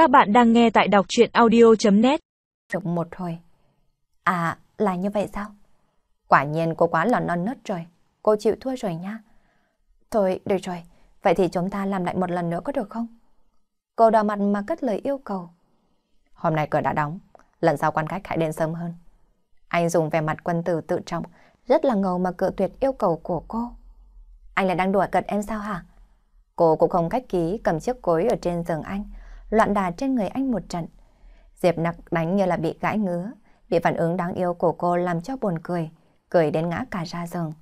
Các bạn đang nghe tại đọc chuyện audio.net Được một hồi. À, là như vậy sao? Quả nhiên cô quá là non nớt rồi. Cô chịu thua rồi nha. Thôi, được rồi. Vậy thì chúng ta làm lại một lần nữa có được không? Cô đỏ mặt mà cất lời yêu cầu. Hôm nay cửa đã đóng. Lần sau quan khách hãy đến sớm hơn. Anh dùng vẻ mặt quân tử tự trọng, rất là ngầu mà cự tuyệt yêu cầu của cô. Anh là đang đùa cợt em sao hả? Cô cũng không cách ký cầm chiếc cối ở trên giường anh, loạn đà trên người anh một trận. Diệp nặc đánh như là bị gãi ngứa, bị phản ứng đáng yêu của cô làm cho buồn cười, cười đến ngã cả ra giường.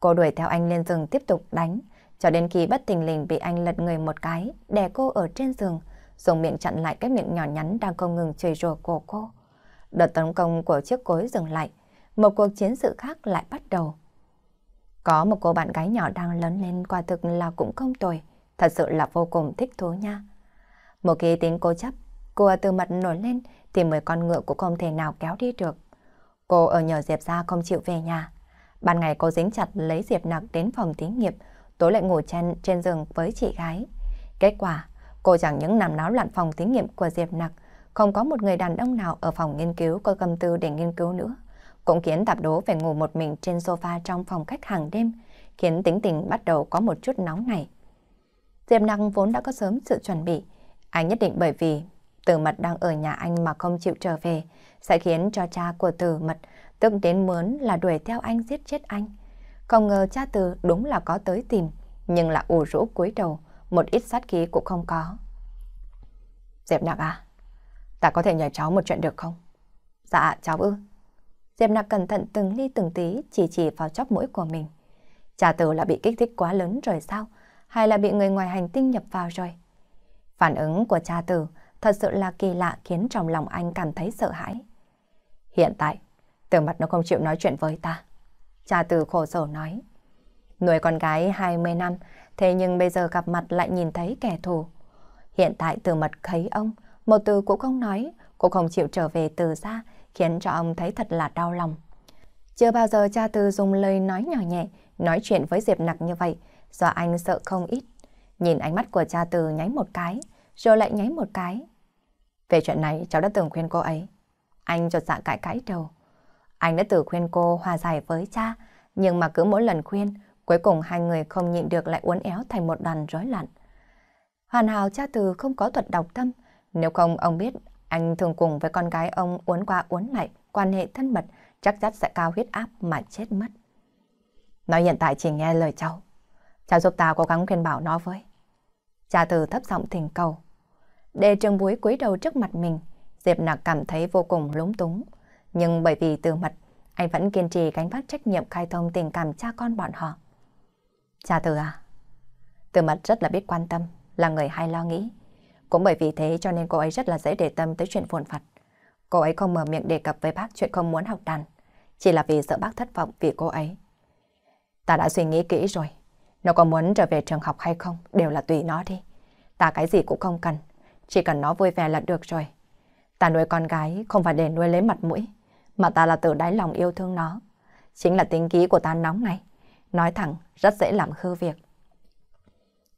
Cô đuổi theo anh lên giường tiếp tục đánh, cho đến khi bất tình lình bị anh lật người một cái, đè cô ở trên giường, dùng miệng chặn lại cái miệng nhỏ nhắn đang không ngừng chửi rủa của cô. Đợt tấn công của chiếc cối dừng lại, một cuộc chiến sự khác lại bắt đầu. Có một cô bạn gái nhỏ đang lớn lên quả thực là cũng không tồi, thật sự là vô cùng thích thú nha. Một khi tính cô chấp, cô từ mặt nổi lên thì mười con ngựa cũng không thể nào kéo đi được. Cô ở nhờ Diệp ra không chịu về nhà. Ban ngày cô dính chặt lấy Diệp nặc đến phòng thí nghiệm, tối lại ngủ chen trên giường với chị gái. Kết quả, cô chẳng những nằm náo loạn phòng thí nghiệm của Diệp nặc, không có một người đàn ông nào ở phòng nghiên cứu có tâm tư để nghiên cứu nữa. Cũng khiến tạp đố phải ngủ một mình trên sofa trong phòng khách hàng đêm, khiến tính tình bắt đầu có một chút nóng này. Diệp nặc vốn đã có sớm sự chuẩn bị. Anh nhất định bởi vì Tử Mật đang ở nhà anh mà không chịu trở về, sẽ khiến cho cha của Tử Mật tức đến muốn là đuổi theo anh giết chết anh. Không ngờ cha Tử đúng là có tới tìm, nhưng là ủ rũ cúi đầu, một ít sát khí cũng không có. Diệp Nặc à, ta có thể nhờ cháu một chuyện được không? Dạ, cháu ư. Diệp Nặc cẩn thận từng ly từng tí chỉ chỉ vào chóp mũi của mình. Cha Tử là bị kích thích quá lớn rồi sao? hay là bị người ngoài hành tinh nhập vào rồi. Phản ứng của cha tử thật sự là kỳ lạ khiến trong lòng anh cảm thấy sợ hãi. Hiện tại, từ mặt nó không chịu nói chuyện với ta. Cha tử khổ sở nói. Nuôi con gái 20 năm, thế nhưng bây giờ gặp mặt lại nhìn thấy kẻ thù. Hiện tại từ mật thấy ông, một từ cũng không nói, cũng không chịu trở về từ ra, khiến cho ông thấy thật là đau lòng. Chưa bao giờ cha từ dùng lời nói nhỏ nhẹ, nói chuyện với Diệp Nặc như vậy, do anh sợ không ít. Nhìn ánh mắt của cha từ nháy một cái, rồi lại nháy một cái. Về chuyện này cháu đã từng khuyên cô ấy. Anh chột dạ cãi cãi đầu. Anh đã từng khuyên cô hòa giải với cha, nhưng mà cứ mỗi lần khuyên, cuối cùng hai người không nhịn được lại uốn éo thành một đoàn rối loạn. Hoàn hảo cha từ không có thuật độc tâm, nếu không ông biết anh thường cùng với con gái ông uốn qua uốn lại, quan hệ thân mật, chắc chắn sẽ cao huyết áp mà chết mất. Nói hiện tại chỉ nghe lời cháu. Cha giúp ta cố gắng khuyên bảo nó với. Cha từ thấp giọng thỉnh cầu. Để trường búi cúi đầu trước mặt mình, Diệp Nặc cảm thấy vô cùng lúng túng. Nhưng bởi vì từ mật, anh vẫn kiên trì gánh vác trách nhiệm khai thông tình cảm cha con bọn họ. Cha từ à? Từ mật rất là biết quan tâm, là người hay lo nghĩ. Cũng bởi vì thế cho nên cô ấy rất là dễ để tâm tới chuyện phồn phật. Cô ấy không mở miệng đề cập với bác chuyện không muốn học đàn, chỉ là vì sợ bác thất vọng vì cô ấy. Ta đã suy nghĩ kỹ rồi, nó có muốn trở về trường học hay không đều là tùy nó đi. Ta cái gì cũng không cần, chỉ cần nó vui vẻ là được rồi. Ta nuôi con gái không phải để nuôi lấy mặt mũi, mà ta là từ đáy lòng yêu thương nó. Chính là tính ký của ta nóng này. Nói thẳng, rất dễ làm hư việc.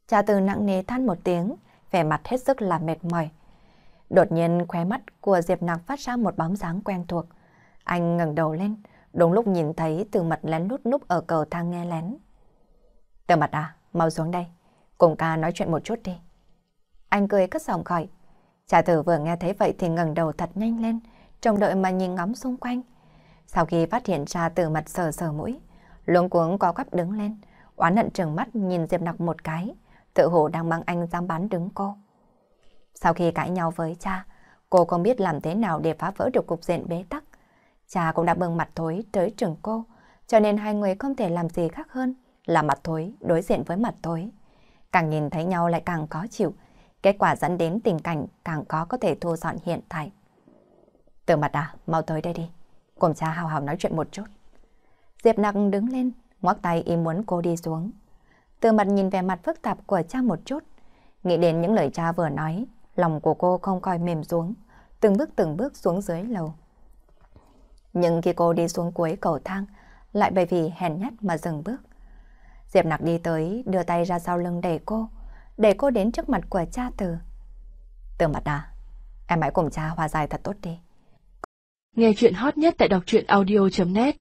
Cha từ nặng nề than một tiếng, vẻ mặt hết sức là mệt mỏi. Đột nhiên khóe mắt của Diệp Nặc phát ra một bóng dáng quen thuộc. Anh ngẩng đầu lên, đúng lúc nhìn thấy từ mặt lén nút núp ở cầu thang nghe lén. Tiểu mặt à, mau xuống đây. Cùng ca nói chuyện một chút đi. Anh cười cất giọng gọi. Cha tử vừa nghe thấy vậy thì ngẩng đầu thật nhanh lên, trông đợi mà nhìn ngắm xung quanh. Sau khi phát hiện trà tử mặt sờ sờ mũi, luống cuống có quắp đứng lên, oán hận trừng mắt nhìn Diệp Nặc một cái, tự hồ đang mang anh dám bán đứng cô. Sau khi cãi nhau với cha, cô không biết làm thế nào để phá vỡ được cục diện bế tắc. Cha cũng đã bưng mặt thối tới trường cô, cho nên hai người không thể làm gì khác hơn là mặt thối đối diện với mặt thối. Càng nhìn thấy nhau lại càng khó chịu, kết quả dẫn đến tình cảnh càng có có thể thu dọn hiện tại. Từ mặt à, mau tới đây đi, cùng cha hào hào nói chuyện một chút. Diệp Nặng đứng lên, ngoắc tay ý muốn cô đi xuống. Từ mặt nhìn về mặt phức tạp của cha một chút, nghĩ đến những lời cha vừa nói, lòng của cô không coi mềm xuống, từng bước từng bước xuống dưới lầu. Nhưng khi cô đi xuống cuối cầu thang, lại bởi vì hèn nhát mà dừng bước. Diệp Nặc đi tới, đưa tay ra sau lưng đẩy cô, đẩy cô đến trước mặt của cha từ. Từ mặt à, em hãy cùng cha hòa giải thật tốt đi. Nghe chuyện hot nhất tại đọc truyện audio.net